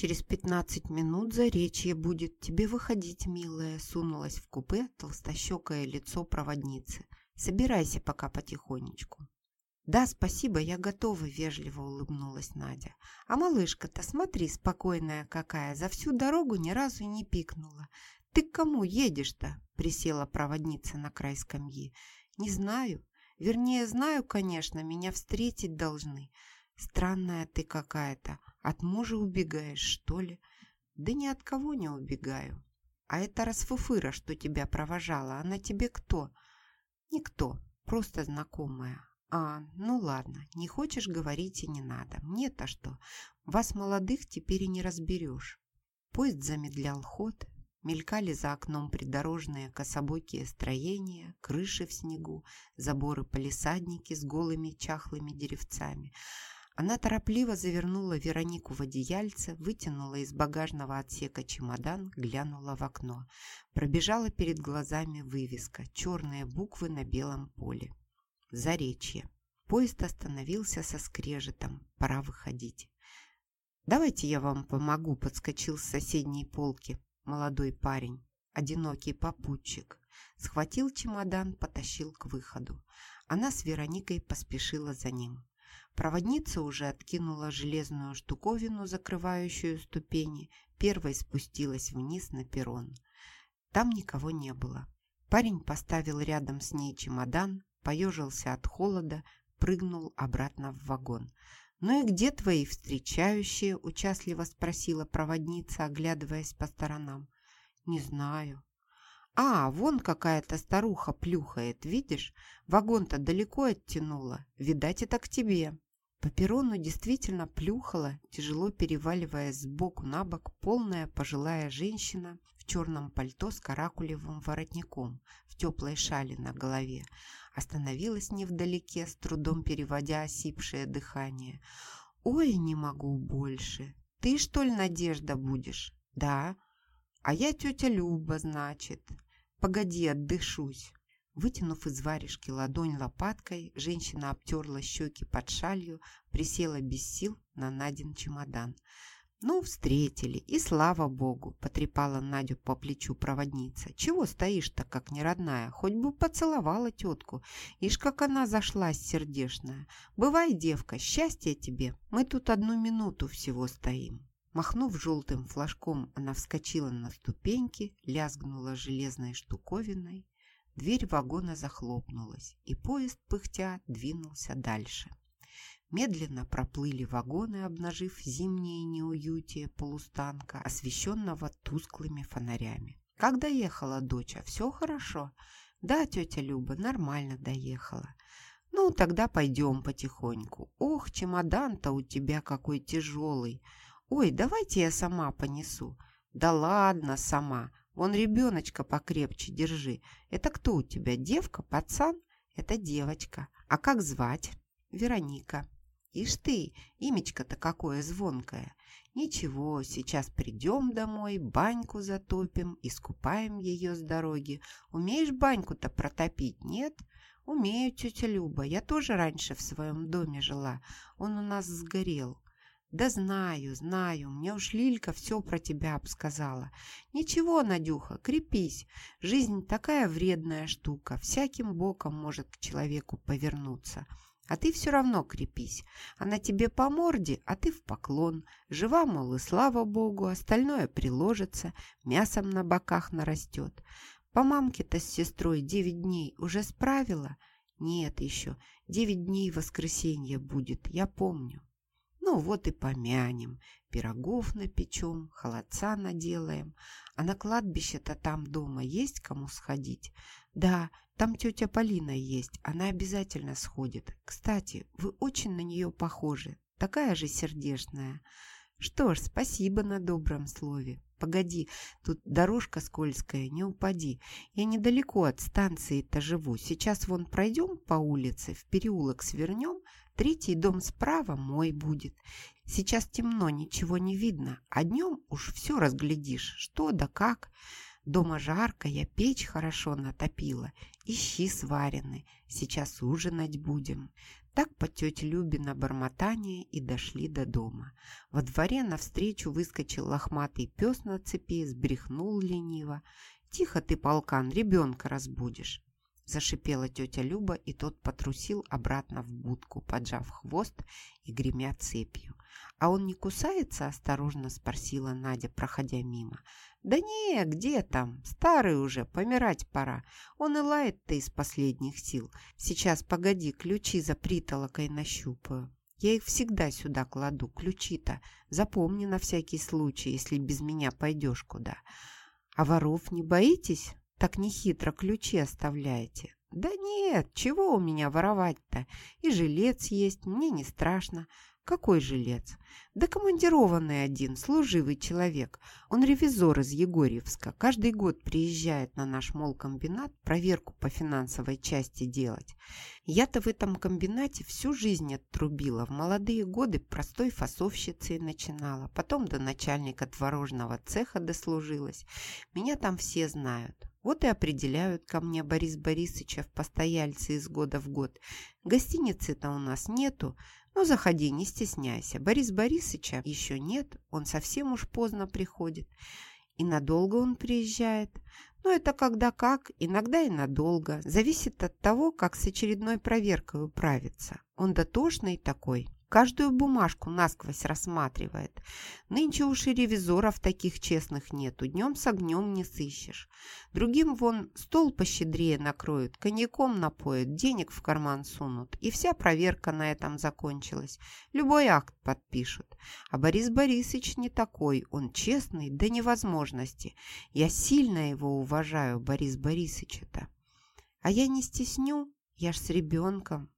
Через пятнадцать минут заречье будет. Тебе выходить, милая, сунулась в купе толстощекое лицо проводницы. Собирайся пока потихонечку. «Да, спасибо, я готова», — вежливо улыбнулась Надя. «А малышка-то, смотри, спокойная какая, за всю дорогу ни разу не пикнула. Ты к кому едешь-то?» — присела проводница на край скамьи. «Не знаю. Вернее, знаю, конечно, меня встретить должны. Странная ты какая-то. От мужа убегаешь, что ли?» «Да ни от кого не убегаю. А эта расфуфыра, что тебя провожала, она тебе кто?» «Никто, просто знакомая. «А, ну ладно, не хочешь говорить и не надо. Мне-то что? Вас, молодых, теперь и не разберешь». Поезд замедлял ход, мелькали за окном придорожные кособокие строения, крыши в снегу, заборы-полисадники с голыми чахлыми деревцами. Она торопливо завернула Веронику в одеяльце, вытянула из багажного отсека чемодан, глянула в окно. Пробежала перед глазами вывеска, черные буквы на белом поле. Заречье. Поезд остановился со скрежетом. Пора выходить. «Давайте я вам помогу», — подскочил с соседней полки молодой парень, одинокий попутчик. Схватил чемодан, потащил к выходу. Она с Вероникой поспешила за ним. Проводница уже откинула железную штуковину, закрывающую ступени, первой спустилась вниз на перрон. Там никого не было. Парень поставил рядом с ней чемодан, поежился от холода, прыгнул обратно в вагон. «Ну и где твои встречающие?» – участливо спросила проводница, оглядываясь по сторонам. «Не знаю». «А, вон какая-то старуха плюхает, видишь? Вагон-то далеко оттянула. Видать, это к тебе». По перрону действительно плюхала, тяжело переваливаясь сбоку на бок, полная пожилая женщина в черном пальто с каракулевым воротником, в теплой шали на голове. Остановилась невдалеке, с трудом переводя осипшее дыхание. «Ой, не могу больше! Ты, что ли, Надежда будешь?» «Да. А я тетя Люба, значит. Погоди, отдышусь». Вытянув из варежки ладонь лопаткой, женщина обтерла щеки под шалью, присела без сил на Надин чемодан. «Ну, встретили, и слава богу!» – потрепала Надю по плечу проводница. «Чего стоишь-то, как неродная? Хоть бы поцеловала тетку. Ишь, как она зашлась сердешная. Бывай, девка, счастья тебе. Мы тут одну минуту всего стоим». Махнув желтым флажком, она вскочила на ступеньки, лязгнула железной штуковиной Дверь вагона захлопнулась, и поезд, пыхтя, двинулся дальше. Медленно проплыли вагоны, обнажив зимнее неуютие полустанка, освещенного тусклыми фонарями. «Как доехала доча? Все хорошо?» «Да, тетя Люба, нормально доехала». «Ну, тогда пойдем потихоньку. Ох, чемодан-то у тебя какой тяжелый. Ой, давайте я сама понесу». «Да ладно, сама. Вон ребеночка покрепче держи. Это кто у тебя, девка, пацан? Это девочка. А как звать? Вероника. Ишь ты, имечко-то какое звонкое. Ничего, сейчас придем домой, баньку затопим, искупаем ее с дороги. Умеешь баньку-то протопить, нет? Умею, тетя Люба. Я тоже раньше в своем доме жила. Он у нас сгорел. «Да знаю, знаю, мне уж Лилька все про тебя обсказала. Ничего, Надюха, крепись. Жизнь такая вредная штука, всяким боком может к человеку повернуться. А ты все равно крепись. Она тебе по морде, а ты в поклон. Жива, мол, и слава богу, остальное приложится, мясом на боках нарастет. По мамке-то с сестрой девять дней уже справила? Нет еще, девять дней воскресенье будет, я помню». Ну вот и помянем, пирогов напечем, холодца наделаем. А на кладбище-то там дома есть кому сходить? Да, там тетя Полина есть, она обязательно сходит. Кстати, вы очень на нее похожи, такая же сердечная. Что ж, спасибо на добром слове. Погоди, тут дорожка скользкая, не упади. Я недалеко от станции-то живу. Сейчас вон пройдем по улице, в переулок свернем, Третий дом справа мой будет. Сейчас темно, ничего не видно, а днем уж все разглядишь, что да как. Дома жарко, я печь хорошо натопила, и щи сварены. Сейчас ужинать будем. Так по тете Любе на бормотание и дошли до дома. Во дворе навстречу выскочил лохматый пес на цепи, сбрехнул лениво. «Тихо ты, полкан, ребенка разбудишь!» Зашипела тетя Люба, и тот потрусил обратно в будку, поджав хвост и гремя цепью. «А он не кусается?» – осторожно спросила Надя, проходя мимо. «Да не, где там? Старый уже, помирать пора. Он и лает-то из последних сил. Сейчас, погоди, ключи за притолокой нащупаю. Я их всегда сюда кладу, ключи-то. Запомни на всякий случай, если без меня пойдешь куда. А воров не боитесь? Так нехитро ключи оставляете». «Да нет, чего у меня воровать-то? И жилец есть, мне не страшно. Какой жилец? Да командированный один, служивый человек. Он ревизор из Егорьевска. Каждый год приезжает на наш молкомбинат проверку по финансовой части делать. Я-то в этом комбинате всю жизнь отрубила. В молодые годы простой фасовщицей начинала. Потом до начальника творожного цеха дослужилась. Меня там все знают. Вот и определяют ко мне Борис Борисовича в постояльце из года в год. Гостиницы-то у нас нету, ну, заходи, не стесняйся. Борис Борисовича еще нет, он совсем уж поздно приходит. И надолго он приезжает. Но это когда как, иногда и надолго. Зависит от того, как с очередной проверкой управиться. Он дотошный такой. Каждую бумажку насквозь рассматривает. Нынче уж и ревизоров таких честных нету. Днем с огнем не сыщешь. Другим вон стол пощедрее накроют, коньяком напоят, денег в карман сунут. И вся проверка на этом закончилась. Любой акт подпишут. А Борис Борисович не такой. Он честный до невозможности. Я сильно его уважаю, Борис Борисовича-то. А я не стесню, я ж с ребенком.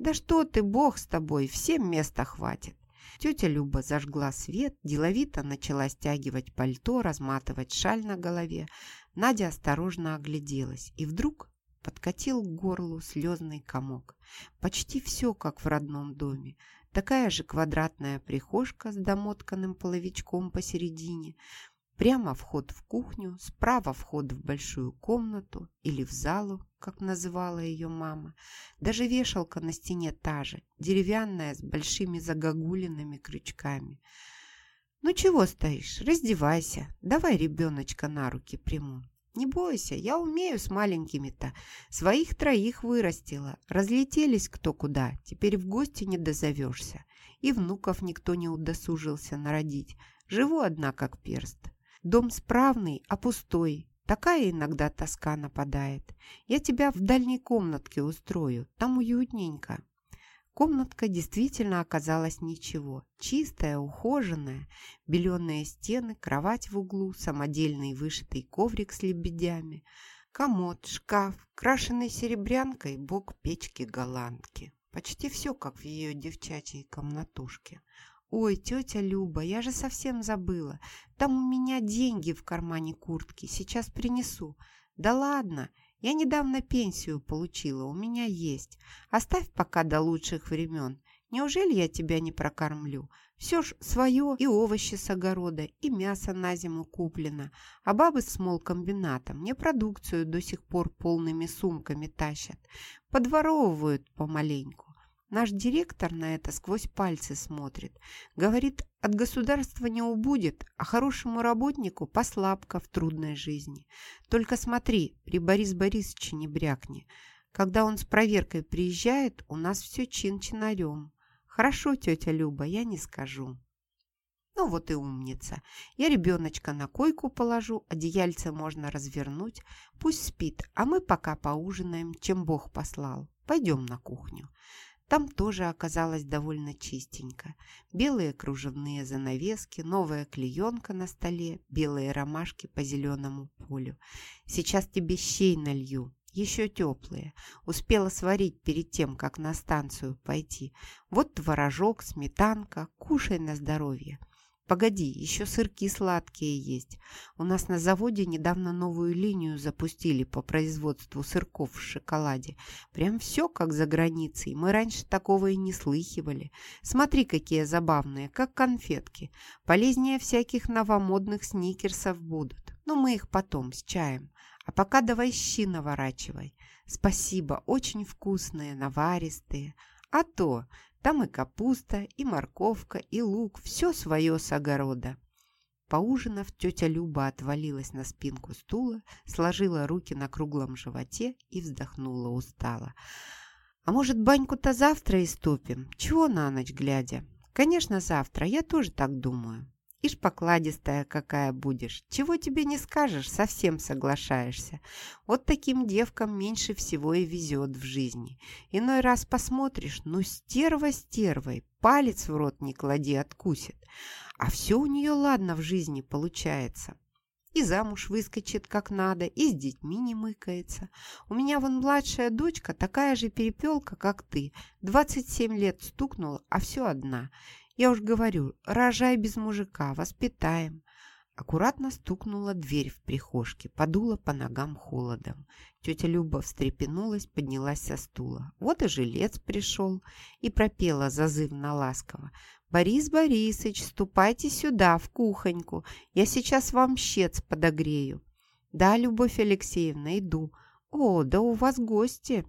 «Да что ты, бог с тобой, всем места хватит!» Тетя Люба зажгла свет, деловито начала стягивать пальто, разматывать шаль на голове. Надя осторожно огляделась, и вдруг подкатил к горлу слезный комок. Почти все, как в родном доме. Такая же квадратная прихожка с домотканным половичком посередине, Прямо вход в кухню, справа вход в большую комнату или в залу, как называла ее мама. Даже вешалка на стене та же, деревянная, с большими загогулинами крючками. «Ну чего стоишь? Раздевайся. Давай ребеночка на руки приму. Не бойся, я умею с маленькими-то. Своих троих вырастила. Разлетелись кто куда. Теперь в гости не дозовешься. И внуков никто не удосужился народить. Живу одна, как перст. Дом справный, а пустой. Такая иногда тоска нападает. Я тебя в дальней комнатке устрою, там уютненько». Комнатка действительно оказалась ничего. Чистая, ухоженная, беленые стены, кровать в углу, самодельный вышитый коврик с лебедями, комод, шкаф, крашеный серебрянкой бок печки-голландки. Почти все, как в ее девчачьей комнатушке. «Ой, тетя Люба, я же совсем забыла. Там у меня деньги в кармане куртки. Сейчас принесу». «Да ладно, я недавно пенсию получила, у меня есть. Оставь пока до лучших времен. Неужели я тебя не прокормлю? Все ж свое, и овощи с огорода, и мясо на зиму куплено. А бабы с молкомбината мне продукцию до сих пор полными сумками тащат. Подворовывают помаленьку. Наш директор на это сквозь пальцы смотрит. Говорит, от государства не убудет, а хорошему работнику послабка в трудной жизни. Только смотри, при Борис Борисовиче не брякни. Когда он с проверкой приезжает, у нас все чин-чинарем. Хорошо, тетя Люба, я не скажу. Ну вот и умница. Я ребеночка на койку положу, одеяльце можно развернуть. Пусть спит, а мы пока поужинаем, чем Бог послал. Пойдем на кухню. Там тоже оказалось довольно чистенько. Белые кружевные занавески, новая клеенка на столе, белые ромашки по зеленому полю. Сейчас тебе щей налью, еще теплые. Успела сварить перед тем, как на станцию пойти. Вот творожок, сметанка, кушай на здоровье. Погоди, еще сырки сладкие есть. У нас на заводе недавно новую линию запустили по производству сырков в шоколаде. Прям все как за границей. Мы раньше такого и не слыхивали. Смотри, какие забавные, как конфетки. Полезнее всяких новомодных сникерсов будут. Но мы их потом с чаем. А пока давай щи наворачивай. Спасибо, очень вкусные, наваристые. А то, там и капуста, и морковка, и лук, все свое с огорода. Поужинав, тетя Люба отвалилась на спинку стула, сложила руки на круглом животе и вздохнула устало. «А может, баньку-то завтра истопим? Чего на ночь глядя?» «Конечно, завтра. Я тоже так думаю». Ишь покладистая какая будешь. Чего тебе не скажешь, совсем соглашаешься. Вот таким девкам меньше всего и везет в жизни. Иной раз посмотришь, ну стерва стервой, палец в рот не клади, откусит. А все у нее ладно в жизни получается. И замуж выскочит как надо, и с детьми не мыкается. У меня вон младшая дочка, такая же перепелка, как ты. 27 лет стукнула, а все одна. Я уж говорю, рожай без мужика, воспитаем. Аккуратно стукнула дверь в прихожке, подула по ногам холодом. Тетя Люба встрепенулась, поднялась со стула. Вот и жилец пришел и пропела зазывно ласково. «Борис Борисыч, ступайте сюда, в кухоньку. Я сейчас вам щец подогрею». «Да, Любовь Алексеевна, иду». «О, да у вас гости».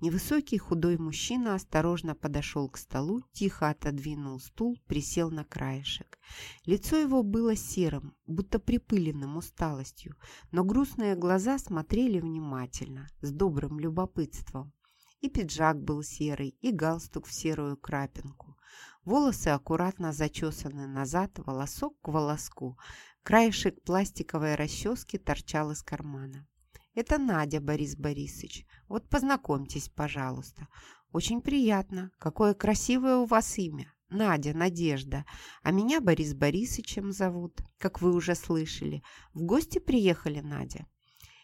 Невысокий худой мужчина осторожно подошел к столу, тихо отодвинул стул, присел на краешек. Лицо его было серым, будто припыленным усталостью, но грустные глаза смотрели внимательно, с добрым любопытством. И пиджак был серый, и галстук в серую крапинку. Волосы аккуратно зачесаны назад, волосок к волоску. Краешек пластиковой расчески торчал из кармана. Это Надя, Борис Борисович. Вот познакомьтесь, пожалуйста. Очень приятно. Какое красивое у вас имя. Надя, Надежда. А меня Борис Борисовичем зовут, как вы уже слышали. В гости приехали, Надя?»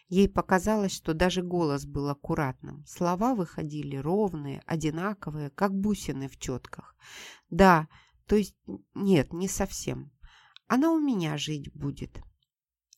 Ей показалось, что даже голос был аккуратным. Слова выходили ровные, одинаковые, как бусины в четках. «Да, то есть нет, не совсем. Она у меня жить будет.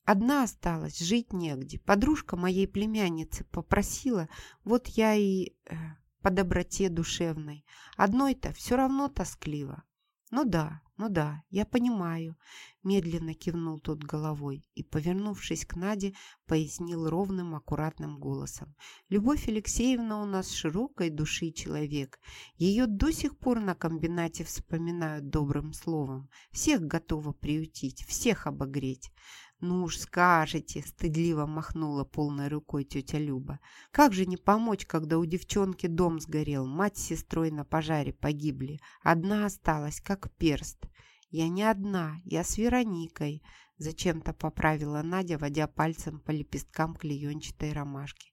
Одна осталась, жить негде. Подружка моей племянницы попросила, вот я и э, по доброте душевной. Одной-то все равно тоскливо. Ну да, ну да, я понимаю. Медленно кивнул тот головой и, повернувшись к Наде, пояснил ровным, аккуратным голосом. Любовь Алексеевна у нас широкой души человек. Ее до сих пор на комбинате вспоминают добрым словом. Всех готова приютить, всех обогреть. «Ну уж скажете!» – стыдливо махнула полной рукой тетя Люба. «Как же не помочь, когда у девчонки дом сгорел, мать с сестрой на пожаре погибли, одна осталась, как перст. Я не одна, я с Вероникой», – зачем-то поправила Надя, водя пальцем по лепесткам клеенчатой ромашки.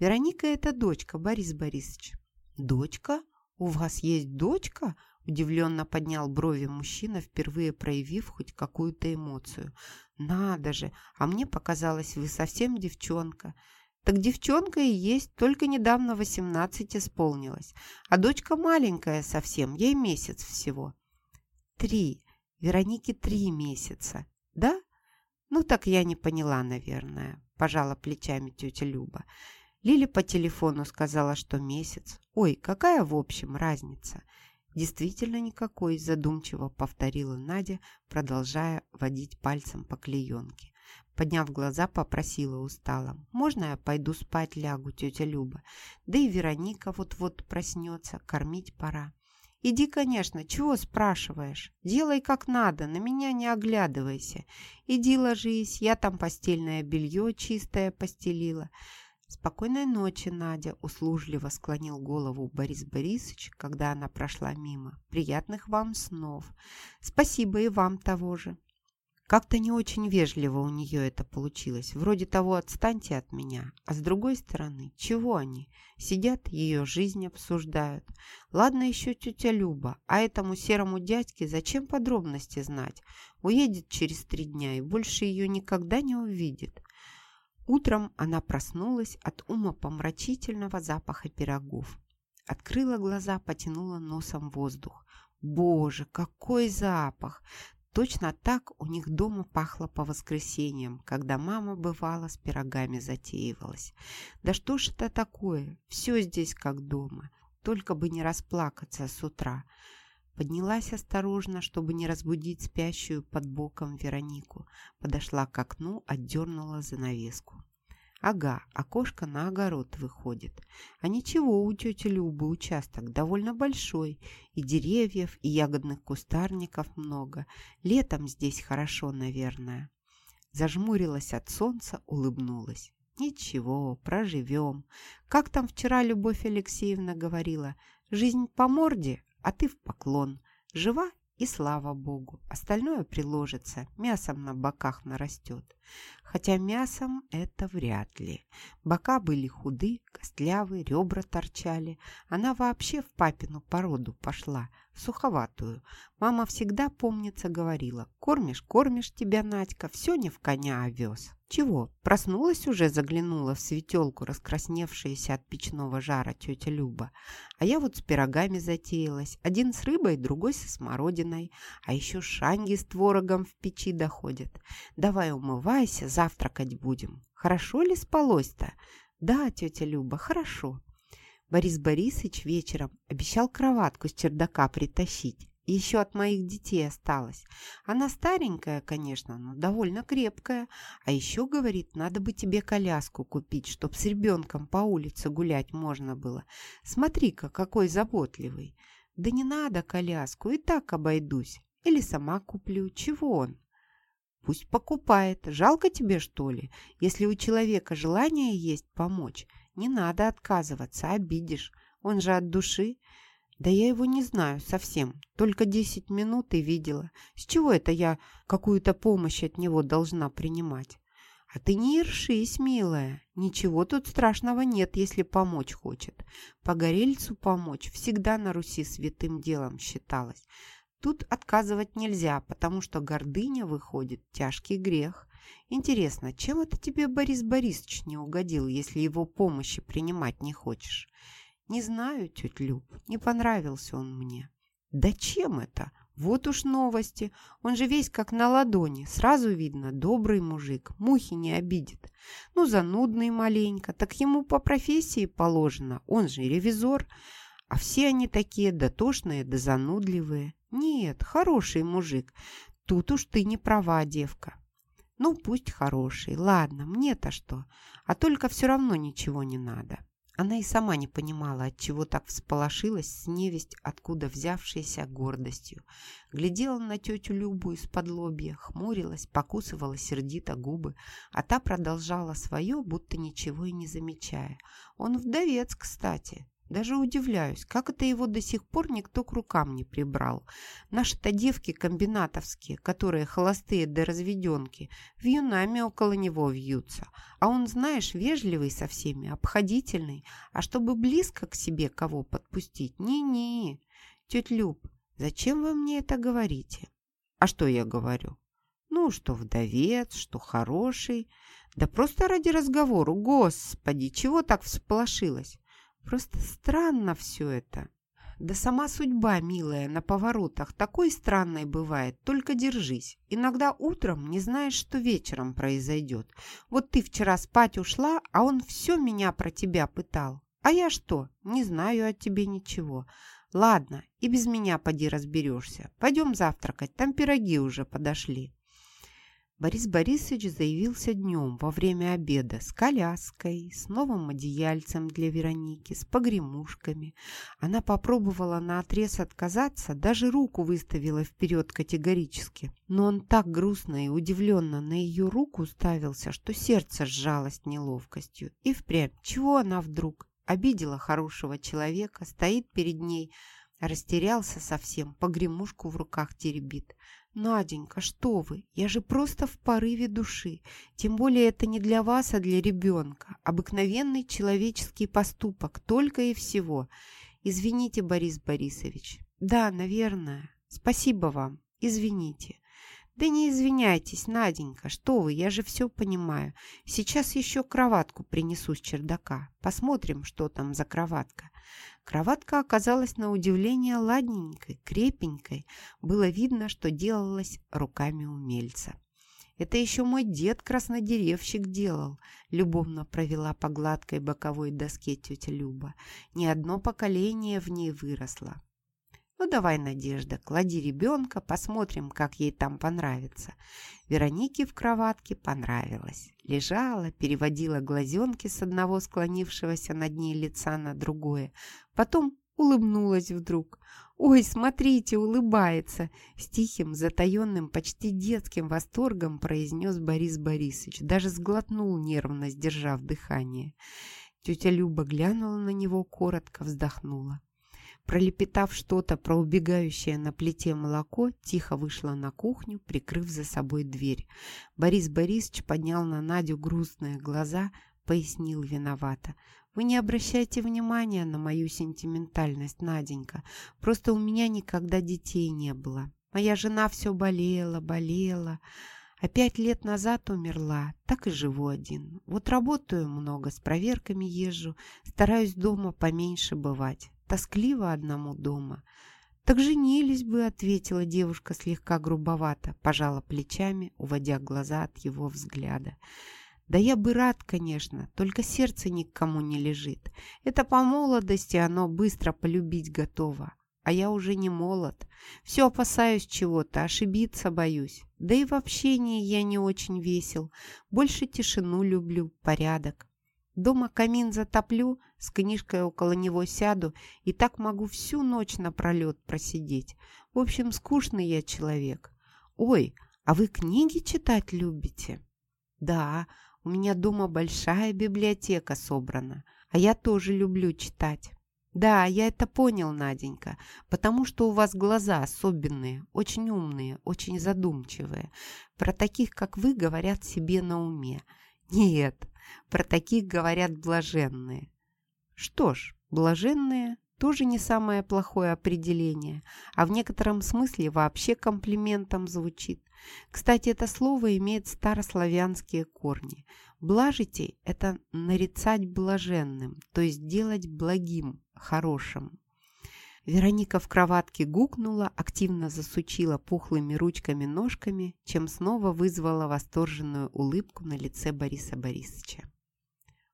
«Вероника – это дочка, Борис Борисович». «Дочка? У вас есть дочка?» Удивленно поднял брови мужчина, впервые проявив хоть какую-то эмоцию. «Надо же! А мне показалось, вы совсем девчонка!» «Так девчонка и есть, только недавно восемнадцать исполнилось. А дочка маленькая совсем, ей месяц всего». «Три. Веронике три месяца. Да? Ну, так я не поняла, наверное», – пожала плечами тетя Люба. Лили по телефону сказала, что месяц. Ой, какая в общем разница? «Действительно никакой», – задумчиво повторила Надя, продолжая водить пальцем по клеенке. Подняв глаза, попросила устало. «Можно я пойду спать лягу, тетя Люба? Да и Вероника вот-вот проснется, кормить пора». «Иди, конечно, чего спрашиваешь? Делай как надо, на меня не оглядывайся. Иди ложись, я там постельное белье чистое постелила. «Спокойной ночи, Надя!» – услужливо склонил голову Борис Борисович, когда она прошла мимо. «Приятных вам снов! Спасибо и вам того же!» Как-то не очень вежливо у нее это получилось. Вроде того «отстаньте от меня». А с другой стороны, чего они? Сидят, ее жизнь обсуждают. Ладно еще тетя Люба, а этому серому дядьке зачем подробности знать? Уедет через три дня и больше ее никогда не увидит. Утром она проснулась от умопомрачительного запаха пирогов. Открыла глаза, потянула носом воздух. Боже, какой запах! Точно так у них дома пахло по воскресеньям, когда мама бывала с пирогами затеивалась. Да что ж это такое? Все здесь как дома. Только бы не расплакаться с утра. Поднялась осторожно, чтобы не разбудить спящую под боком Веронику. Подошла к окну, отдернула занавеску. Ага, окошко на огород выходит. А ничего, у тети Любы участок довольно большой. И деревьев, и ягодных кустарников много. Летом здесь хорошо, наверное. Зажмурилась от солнца, улыбнулась. Ничего, проживем. Как там вчера Любовь Алексеевна говорила? Жизнь по морде, а ты в поклон. Жива и слава богу, остальное приложится, мясом на боках нарастет. Хотя мясом это вряд ли. Бока были худы, костлявы, ребра торчали. Она вообще в папину породу пошла, суховатую. Мама всегда, помнится, говорила, кормишь, кормишь тебя, Надька, все не в коня овес. «Чего, проснулась уже?» – заглянула в светелку, раскрасневшаяся от печного жара тетя Люба. «А я вот с пирогами затеялась. Один с рыбой, другой со смородиной. А еще шанги с творогом в печи доходят. Давай умывайся, завтракать будем. Хорошо ли спалось-то?» «Да, тетя Люба, хорошо». Борис Борисович вечером обещал кроватку с чердака притащить. Еще от моих детей осталась. Она старенькая, конечно, но довольно крепкая. А еще, говорит, надо бы тебе коляску купить, чтоб с ребенком по улице гулять можно было. Смотри-ка, какой заботливый. Да не надо коляску, и так обойдусь. Или сама куплю. Чего он? Пусть покупает. Жалко тебе, что ли? Если у человека желание есть помочь, не надо отказываться, обидишь. Он же от души. Да я его не знаю совсем. Только десять минут и видела. С чего это я какую-то помощь от него должна принимать? А ты не ершись, милая. Ничего тут страшного нет, если помочь хочет. Погорельцу помочь всегда на Руси святым делом считалось. Тут отказывать нельзя, потому что гордыня выходит тяжкий грех. Интересно, чем это тебе Борис Борисович не угодил, если его помощи принимать не хочешь? «Не знаю, тетя Люб, не понравился он мне». «Да чем это? Вот уж новости. Он же весь как на ладони. Сразу видно, добрый мужик, мухи не обидит. Ну, занудный маленько, так ему по профессии положено. Он же ревизор. А все они такие дотошные да занудливые. Нет, хороший мужик. Тут уж ты не права, девка. Ну, пусть хороший. Ладно, мне-то что? А только все равно ничего не надо. Она и сама не понимала, от чего так всполошилась с невесть, откуда взявшейся гордостью. Глядела на тетю Любу из-под лобья, хмурилась, покусывала сердито губы, а та продолжала свое, будто ничего и не замечая. Он вдовец, кстати. Даже удивляюсь, как это его до сих пор никто к рукам не прибрал. Наши-то девки комбинатовские, которые холостые до разведенки, вьюнами около него вьются. А он, знаешь, вежливый со всеми, обходительный. А чтобы близко к себе кого подпустить, не-не. Тетя Люб, зачем вы мне это говорите? А что я говорю? Ну, что вдовец, что хороший. Да просто ради разговора. Господи, чего так всполошилась? Просто странно все это. Да сама судьба, милая, на поворотах такой странной бывает, только держись. Иногда утром не знаешь, что вечером произойдет. Вот ты вчера спать ушла, а он все меня про тебя пытал. А я что? Не знаю от тебе ничего. Ладно, и без меня поди разберешься. Пойдем завтракать, там пироги уже подошли. Борис Борисович заявился днем во время обеда с коляской, с новым одеяльцем для Вероники, с погремушками. Она попробовала на отрез отказаться, даже руку выставила вперед категорически. Но он так грустно и удивленно на ее руку уставился, что сердце сжалось неловкостью. И впрямь, чего она вдруг? Обидела хорошего человека, стоит перед ней, растерялся совсем, погремушку в руках теребит. «Наденька, что вы? Я же просто в порыве души. Тем более это не для вас, а для ребенка. Обыкновенный человеческий поступок, только и всего. Извините, Борис Борисович». «Да, наверное. Спасибо вам. Извините». «Да не извиняйтесь, Наденька, что вы, я же все понимаю. Сейчас еще кроватку принесу с чердака. Посмотрим, что там за кроватка». Кроватка оказалась на удивление ладненькой, крепенькой. Было видно, что делалась руками умельца. «Это еще мой дед-краснодеревщик делал», — любовно провела по гладкой боковой доске тетя Люба. «Ни одно поколение в ней выросло». Ну давай, Надежда, клади ребенка, посмотрим, как ей там понравится. Веронике в кроватке понравилось. Лежала, переводила глазенки с одного склонившегося над ней лица на другое. Потом улыбнулась вдруг. «Ой, смотрите, улыбается!» С тихим, затаенным, почти детским восторгом произнес Борис Борисович. Даже сглотнул нервно, сдержав дыхание. Тетя Люба глянула на него, коротко вздохнула. Пролепетав что-то про убегающее на плите молоко, тихо вышла на кухню, прикрыв за собой дверь. Борис Борисович поднял на Надю грустные глаза, пояснил виновато. Вы не обращайте внимания на мою сентиментальность, Наденька. Просто у меня никогда детей не было. Моя жена все болела, болела. А пять лет назад умерла, так и живу один. Вот работаю много, с проверками езжу, стараюсь дома поменьше бывать. Тоскливо одному дома. «Так женились бы», — ответила девушка слегка грубовато, пожала плечами, уводя глаза от его взгляда. Да я бы рад, конечно, только сердце ни к кому не лежит. Это по молодости оно быстро полюбить готово. А я уже не молод. Все опасаюсь чего-то, ошибиться боюсь. Да и в общении я не очень весел. Больше тишину люблю, порядок. Дома камин затоплю, с книжкой около него сяду, и так могу всю ночь напролет просидеть. В общем, скучный я человек. Ой, а вы книги читать любите? Да, у меня дома большая библиотека собрана, а я тоже люблю читать. Да, я это понял, Наденька, потому что у вас глаза особенные, очень умные, очень задумчивые. Про таких, как вы, говорят себе на уме. Нет, про таких говорят блаженные. Что ж, блаженные тоже не самое плохое определение, а в некотором смысле вообще комплиментом звучит. Кстати, это слово имеет старославянские корни. Блажите – это нарицать блаженным, то есть делать благим, хорошим. Вероника в кроватке гукнула, активно засучила пухлыми ручками-ножками, чем снова вызвала восторженную улыбку на лице Бориса Борисовича.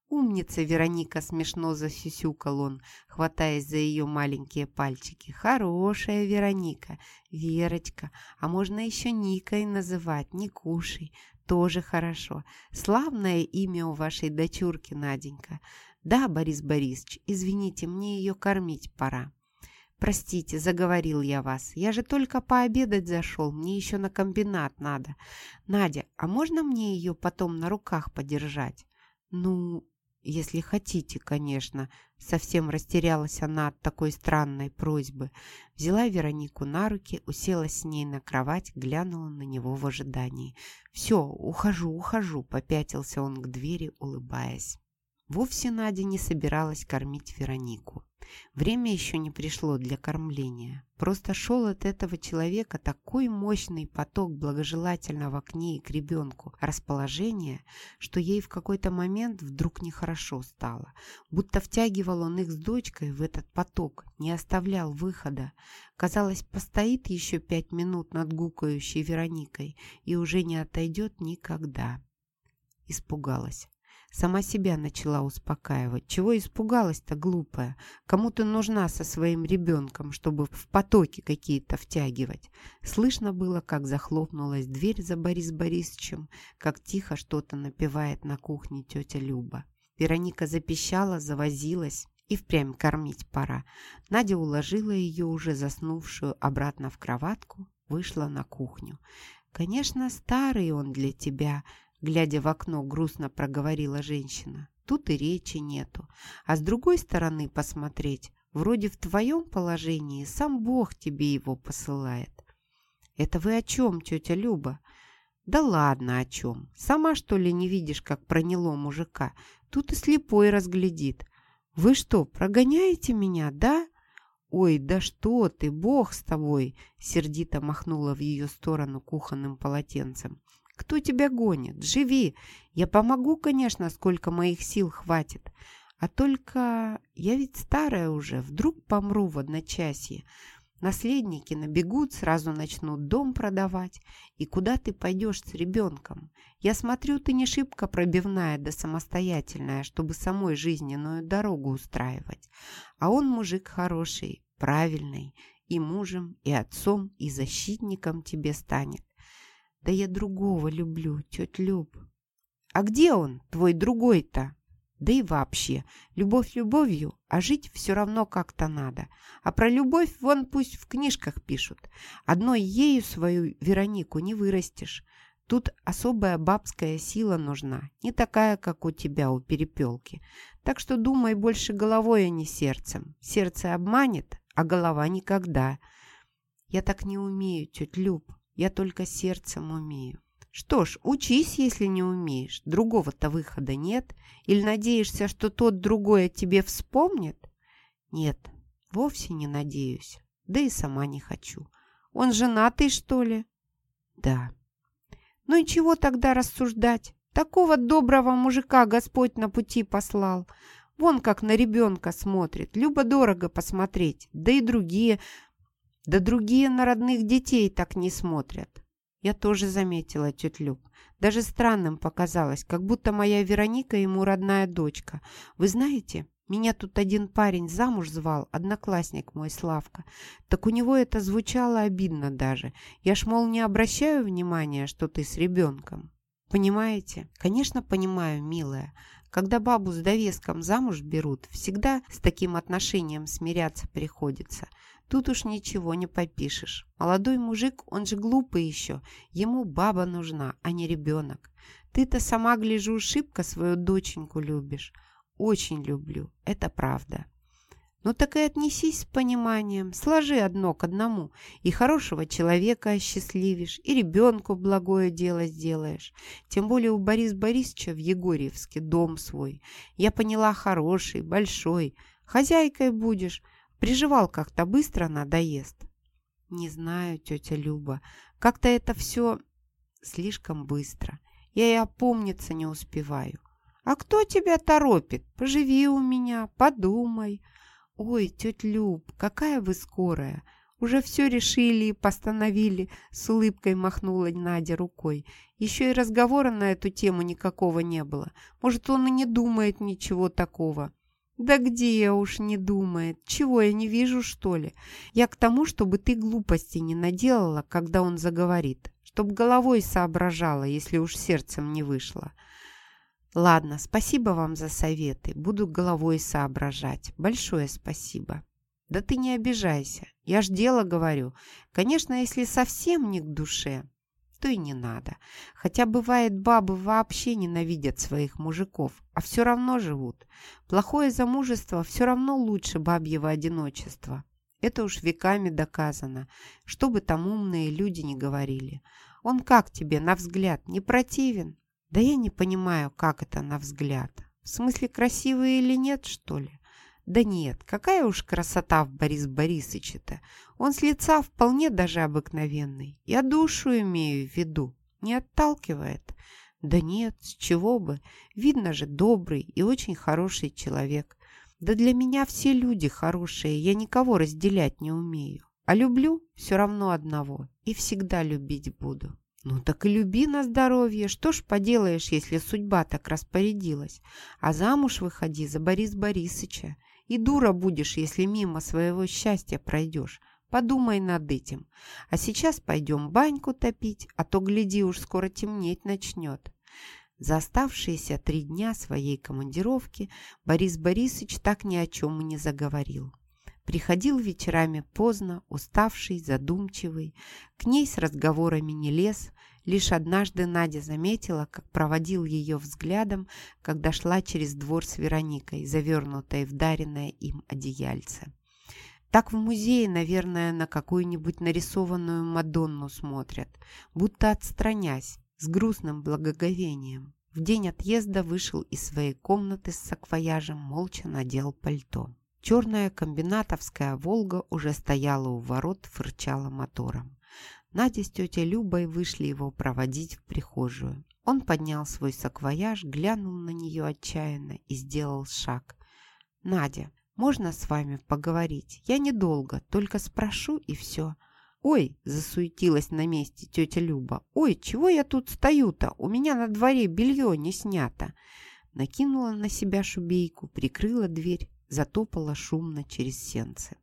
«Умница, Вероника!» – смешно засюсюкал он, хватаясь за ее маленькие пальчики. «Хорошая Вероника! Верочка! А можно еще Никой называть, Никушей. Тоже хорошо. Славное имя у вашей дочурки, Наденька. Да, Борис Борисович, извините, мне ее кормить пора». «Простите, заговорил я вас. Я же только пообедать зашел, мне еще на комбинат надо. Надя, а можно мне ее потом на руках подержать?» «Ну, если хотите, конечно. Совсем растерялась она от такой странной просьбы. Взяла Веронику на руки, уселась с ней на кровать, глянула на него в ожидании. «Все, ухожу, ухожу», — попятился он к двери, улыбаясь. Вовсе Надя не собиралась кормить Веронику. Время еще не пришло для кормления. Просто шел от этого человека такой мощный поток благожелательного к ней и к ребенку расположения, что ей в какой-то момент вдруг нехорошо стало. Будто втягивал он их с дочкой в этот поток, не оставлял выхода. Казалось, постоит еще пять минут над гукающей Вероникой и уже не отойдет никогда. Испугалась. Сама себя начала успокаивать. Чего испугалась-то, глупая? Кому ты нужна со своим ребенком, чтобы в потоки какие-то втягивать? Слышно было, как захлопнулась дверь за Борис Борисовичем, как тихо что-то напевает на кухне тетя Люба. Вероника запищала, завозилась. И впрямь кормить пора. Надя уложила ее, уже заснувшую, обратно в кроватку, вышла на кухню. «Конечно, старый он для тебя», Глядя в окно, грустно проговорила женщина. Тут и речи нету. А с другой стороны посмотреть, вроде в твоем положении сам Бог тебе его посылает. Это вы о чем, тетя Люба? Да ладно, о чем. Сама, что ли, не видишь, как проняло мужика? Тут и слепой разглядит. Вы что, прогоняете меня, да? «Ой, да что ты, бог с тобой!» Сердито махнула в ее сторону кухонным полотенцем. Кто тебя гонит? Живи. Я помогу, конечно, сколько моих сил хватит. А только я ведь старая уже, вдруг помру в одночасье. Наследники набегут, сразу начнут дом продавать. И куда ты пойдешь с ребенком? Я смотрю, ты не шибко пробивная да самостоятельная, чтобы самой жизненную дорогу устраивать. А он мужик хороший, правильный. и мужем, и отцом, и защитником тебе станет. Да я другого люблю, тетя Люб. А где он, твой другой-то? Да и вообще, любовь любовью, а жить все равно как-то надо. А про любовь вон пусть в книжках пишут. Одной ею свою Веронику не вырастешь. Тут особая бабская сила нужна, не такая, как у тебя, у перепелки. Так что думай больше головой, а не сердцем. Сердце обманет, а голова никогда. Я так не умею, тетя Люб, я только сердцем умею. Что ж, учись, если не умеешь. Другого-то выхода нет. Или надеешься, что тот другой о тебе вспомнит? Нет, вовсе не надеюсь. Да и сама не хочу. Он женатый, что ли? Да. Ну и чего тогда рассуждать? Такого доброго мужика Господь на пути послал. Вон как на ребенка смотрит. Любо-дорого посмотреть. Да и другие... Да другие на родных детей так не смотрят. Я тоже заметила тетя Люб. Даже странным показалось, как будто моя Вероника ему родная дочка. Вы знаете, меня тут один парень замуж звал, одноклассник мой Славка. Так у него это звучало обидно даже. Я ж, мол, не обращаю внимания, что ты с ребенком. Понимаете? Конечно, понимаю, милая. Когда бабу с довеском замуж берут, всегда с таким отношением смиряться приходится. Тут уж ничего не попишешь. Молодой мужик, он же глупый еще. Ему баба нужна, а не ребенок. Ты-то сама, гляжу, шибко свою доченьку любишь. Очень люблю, это правда. Ну так и отнесись с пониманием, сложи одно к одному, и хорошего человека осчастливишь, и ребенку благое дело сделаешь. Тем более у Бориса Борисовича в Егорьевске дом свой. Я поняла, хороший, большой. Хозяйкой будешь, Приживал как-то быстро надоест. Не знаю, тетя Люба, как-то это все слишком быстро. Я и опомниться не успеваю. А кто тебя торопит? Поживи у меня, подумай. Ой, тетя Люб, какая вы скорая. Уже все решили и постановили, с улыбкой махнула Надя рукой. Еще и разговора на эту тему никакого не было. Может, он и не думает ничего такого. «Да где я уж не думает? Чего я не вижу, что ли? Я к тому, чтобы ты глупости не наделала, когда он заговорит, чтоб головой соображала, если уж сердцем не вышло». «Ладно, спасибо вам за советы. Буду головой соображать. Большое спасибо». «Да ты не обижайся. Я ж дело говорю. Конечно, если совсем не к душе, то и не надо. Хотя бывает, бабы вообще ненавидят своих мужиков, а все равно живут. Плохое замужество все равно лучше бабьего одиночества. Это уж веками доказано, что бы там умные люди не говорили. Он как тебе, на взгляд, не противен? Да я не понимаю, как это на взгляд. В смысле, красивый или нет, что ли? Да нет, какая уж красота в Борис Борисовиче-то. Он с лица вполне даже обыкновенный. Я душу имею в виду. Не отталкивает. Да нет, с чего бы. Видно же, добрый и очень хороший человек. Да для меня все люди хорошие, я никого разделять не умею. А люблю все равно одного и всегда любить буду. Ну так и люби на здоровье. Что ж поделаешь, если судьба так распорядилась. А замуж выходи за Борис Борисыча. И дура будешь, если мимо своего счастья пройдешь. Подумай над этим. А сейчас пойдем баньку топить, а то, гляди, уж скоро темнеть начнет. За оставшиеся три дня своей командировки Борис Борисович так ни о чем и не заговорил. Приходил вечерами поздно, уставший, задумчивый. К ней с разговорами не лез, Лишь однажды Надя заметила, как проводил ее взглядом, когда шла через двор с Вероникой, завернутой в даренное им одеяльце. Так в музее, наверное, на какую-нибудь нарисованную Мадонну смотрят, будто отстранясь, с грустным благоговением. В день отъезда вышел из своей комнаты с саквояжем, молча надел пальто. Черная комбинатовская «Волга» уже стояла у ворот, фырчала мотором. Надя с тетей Любой вышли его проводить в прихожую. Он поднял свой саквояж, глянул на нее отчаянно и сделал шаг. «Надя, можно с вами поговорить? Я недолго, только спрошу и все». «Ой!» – засуетилась на месте тетя Люба. «Ой, чего я тут стою-то? У меня на дворе белье не снято!» Накинула на себя шубейку, прикрыла дверь, затопала шумно через сенцы.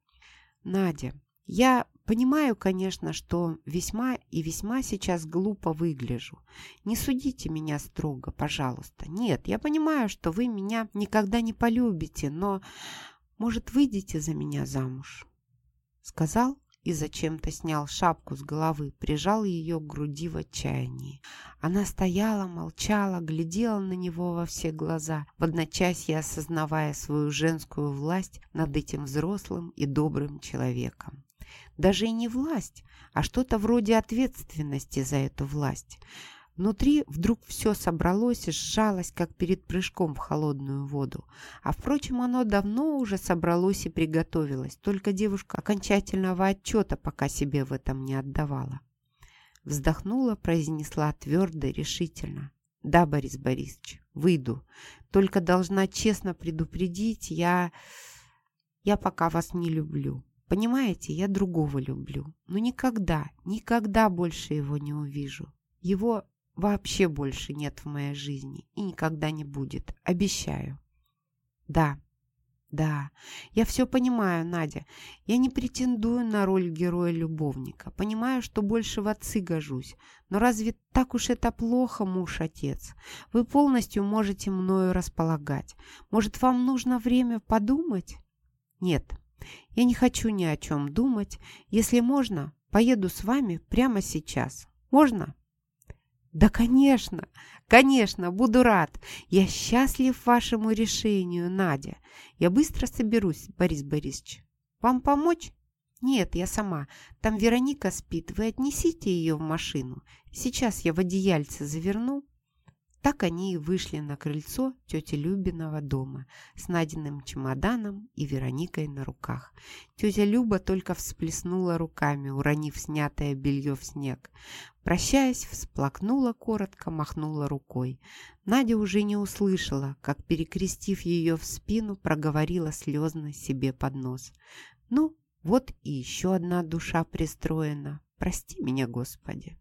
«Надя, Я понимаю, конечно, что весьма и весьма сейчас глупо выгляжу. Не судите меня строго, пожалуйста. Нет, я понимаю, что вы меня никогда не полюбите, но, может, выйдете за меня замуж?» Сказал и зачем-то снял шапку с головы, прижал ее к груди в отчаянии. Она стояла, молчала, глядела на него во все глаза, в одночасье осознавая свою женскую власть над этим взрослым и добрым человеком. Даже и не власть, а что-то вроде ответственности за эту власть. Внутри вдруг все собралось и сжалось, как перед прыжком в холодную воду. А, впрочем, оно давно уже собралось и приготовилось, только девушка окончательного отчета пока себе в этом не отдавала. Вздохнула, произнесла твердо решительно. «Да, Борис Борисович, выйду. Только должна честно предупредить, я... я пока вас не люблю. Понимаете, я другого люблю. Но никогда, никогда больше его не увижу. Его вообще больше нет в моей жизни и никогда не будет. Обещаю. Да, да, я все понимаю, Надя. Я не претендую на роль героя-любовника. Понимаю, что больше в отцы гожусь. Но разве так уж это плохо, муж-отец? Вы полностью можете мною располагать. Может, вам нужно время подумать? Нет, я не хочу ни о чем думать. Если можно, поеду с вами прямо сейчас. Можно? «Да, конечно, конечно, буду рад. Я счастлив вашему решению, Надя. Я быстро соберусь, Борис Борисович. Вам помочь?» «Нет, я сама. Там Вероника спит. Вы отнесите ее в машину. Сейчас я в одеяльце заверну». Так они и вышли на крыльцо тети Любиного дома с Надиным чемоданом и Вероникой на руках. Тетя Люба только всплеснула руками, уронив снятое белье в снег. Прощаясь, всплакнула коротко, махнула рукой. Надя уже не услышала, как, перекрестив ее в спину, проговорила слезно себе под нос. «Ну, вот и еще одна душа пристроена. Прости меня, Господи!»